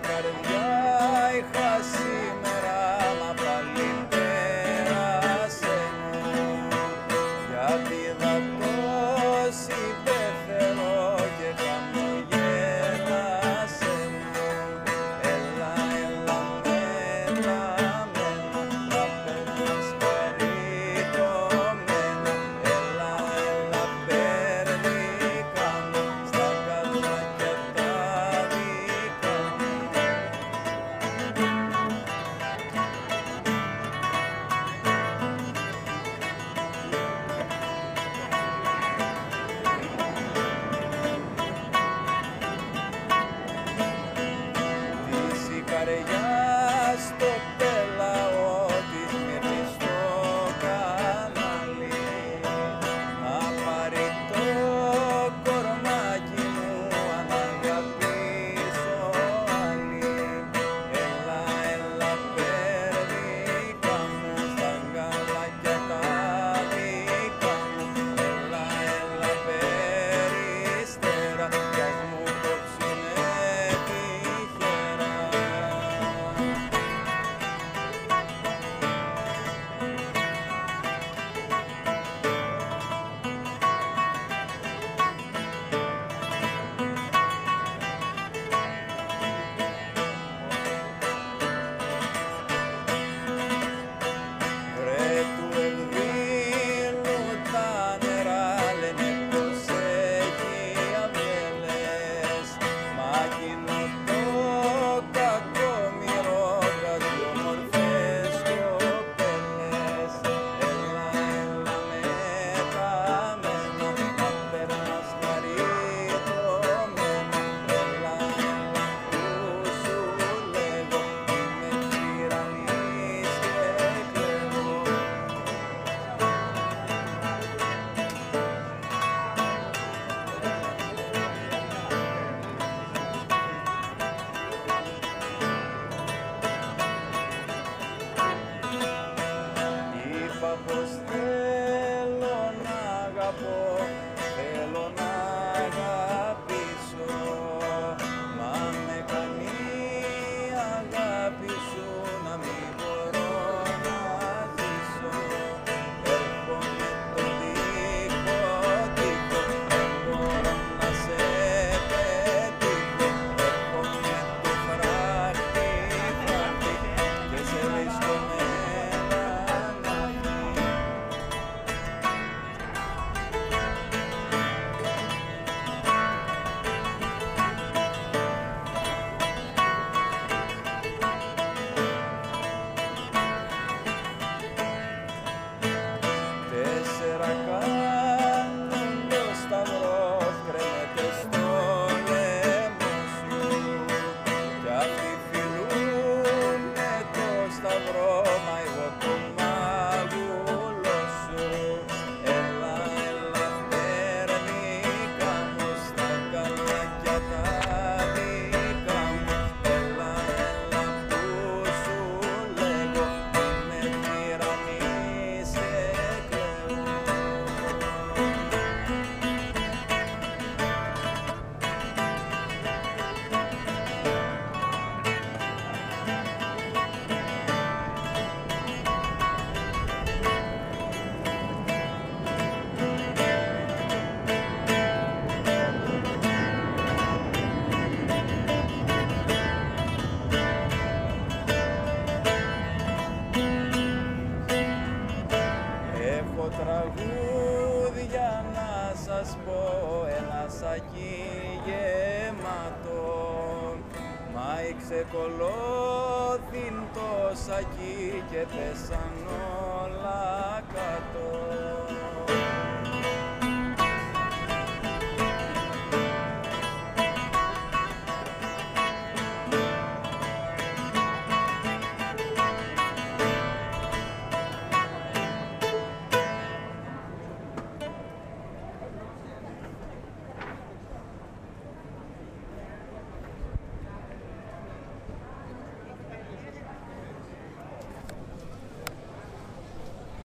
Cardeal Hassan. Ξεκολώθην τος σακί και πέσαν όλα κάτω.